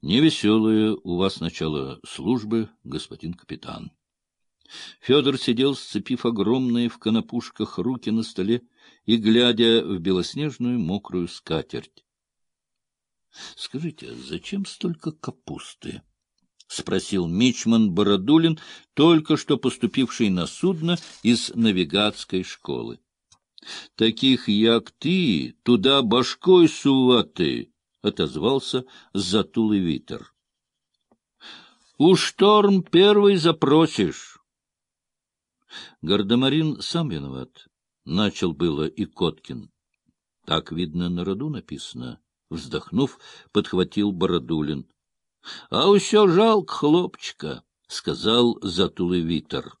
Невеселое у вас начало службы, господин капитан. Федор сидел, сцепив огромные в конопушках руки на столе и глядя в белоснежную мокрую скатерть. — Скажите, а зачем столько капусты? — спросил мичман Бородулин, только что поступивший на судно из навигатской школы. — Таких, як ты, туда башкой суваты! — отозвался затулый витер. — У шторм первый запросишь. Гардемарин сам виноват. Начал было и Коткин. Так, видно, на роду написано. Вздохнув, подхватил Бородулин. — А усё жалко хлопчика, — сказал затулый витер.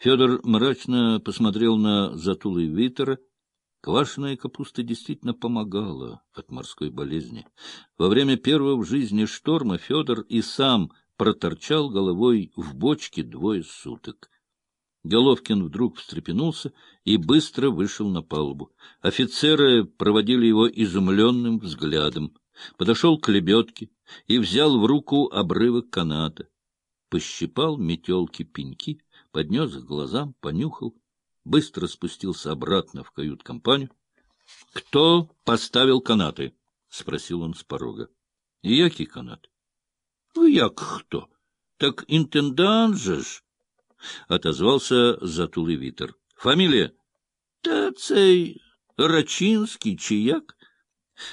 Федор мрачно посмотрел на затулый витера, Квашеная капуста действительно помогала от морской болезни. Во время первого в жизни шторма Федор и сам проторчал головой в бочке двое суток. Головкин вдруг встрепенулся и быстро вышел на палубу. Офицеры проводили его изумленным взглядом. Подошел к лебедке и взял в руку обрывок каната. Пощипал метелки пеньки, поднес к глазам, понюхал — быстро спустился обратно в кают-компанию. — Кто поставил канаты? — спросил он с порога. — Який канат? — Ну, як кто? Так интендант же ж! — отозвался затулый витер. — Фамилия? — Та цей Рачинский, чияк.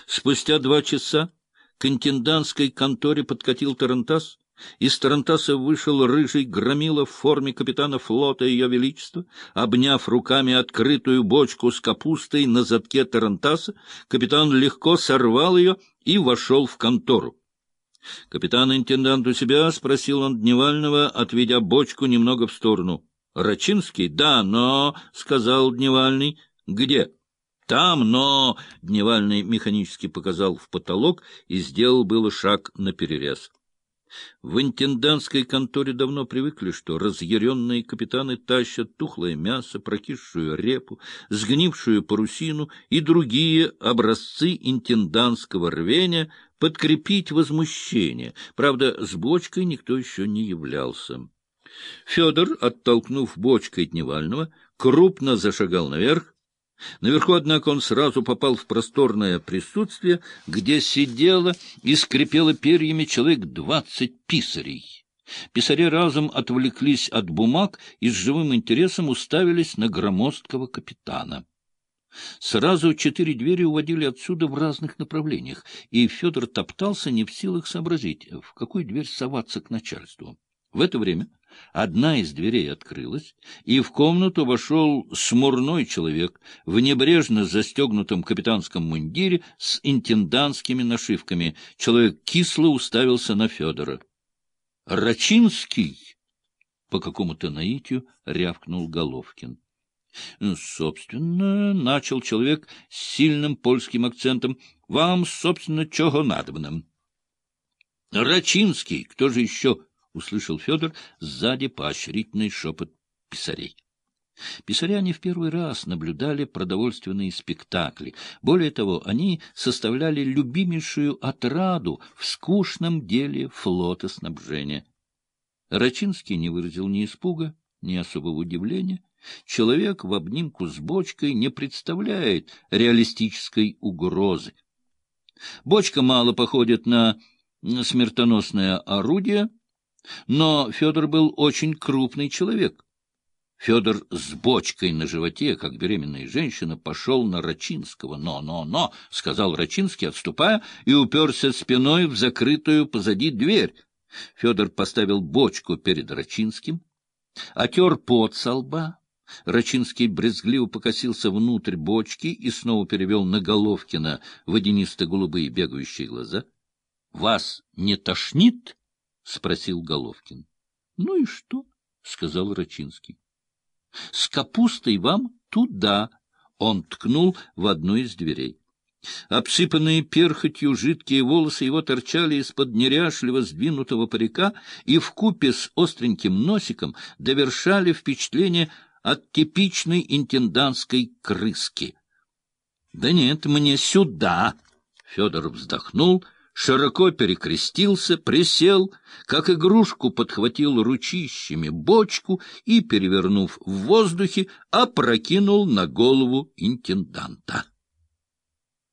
Спустя два часа к интендантской конторе подкатил Тарантас — из Тарантаса вышел рыжий громила в форме капитана флота Ее Величества. Обняв руками открытую бочку с капустой на задке Тарантаса, капитан легко сорвал ее и вошел в контору. — Капитан-интендант у себя? — спросил он Дневального, отведя бочку немного в сторону. — Рачинский? — Да, но... — сказал Дневальный. — Где? — Там, но... — Дневальный механически показал в потолок и сделал было шаг на перерез. В интендантской конторе давно привыкли, что разъяренные капитаны тащат тухлое мясо, прокисшую репу, сгнившую парусину и другие образцы интендантского рвения подкрепить возмущение. Правда, с бочкой никто еще не являлся. Федор, оттолкнув бочкой Дневального, крупно зашагал наверх, Наверху, однако, он сразу попал в просторное присутствие, где сидело и скрипело перьями человек двадцать писарей. Писари разом отвлеклись от бумаг и с живым интересом уставились на громоздкого капитана. Сразу четыре двери уводили отсюда в разных направлениях, и Федор топтался не в силах сообразить, в какую дверь соваться к начальству. В это время Одна из дверей открылась, и в комнату вошел смурной человек в небрежно застегнутом капитанском мундире с интендантскими нашивками. Человек кисло уставился на Федора. — Рачинский! — по какому-то наитию рявкнул Головкин. — Собственно, — начал человек с сильным польским акцентом, — вам, собственно, чего надобно? — Рачинский! Кто же еще? Услышал Федор сзади поощрительный шепот писарей. Писаря не в первый раз наблюдали продовольственные спектакли. Более того, они составляли любимейшую отраду в скучном деле флотоснабжения. Рачинский не выразил ни испуга, ни особого удивления. Человек в обнимку с бочкой не представляет реалистической угрозы. Бочка мало походит на смертоносное орудие, но Федор был очень крупный человек. Федор с бочкой на животе, как беременная женщина, пошел на Рачинского. «Но, но, но!» — сказал Рачинский, отступая, и уперся спиной в закрытую позади дверь. Федор поставил бочку перед Рачинским, отер пот со лба. Рачинский брезгливо покосился внутрь бочки и снова перевел на Головкина водянисто-голубые бегающие глаза. — Вас не тошнит? — спросил Головкин. — Ну и что? — сказал Рачинский. — С капустой вам туда! — он ткнул в одну из дверей. Обсыпанные перхотью жидкие волосы его торчали из-под неряшливо сдвинутого парика и вкупе с остреньким носиком довершали впечатление от типичной интендантской крыски. — Да нет, мне сюда! — Федор вздохнул, широко перекрестился, присел, как игрушку подхватил ручищами бочку и, перевернув в воздухе, опрокинул на голову интенданта.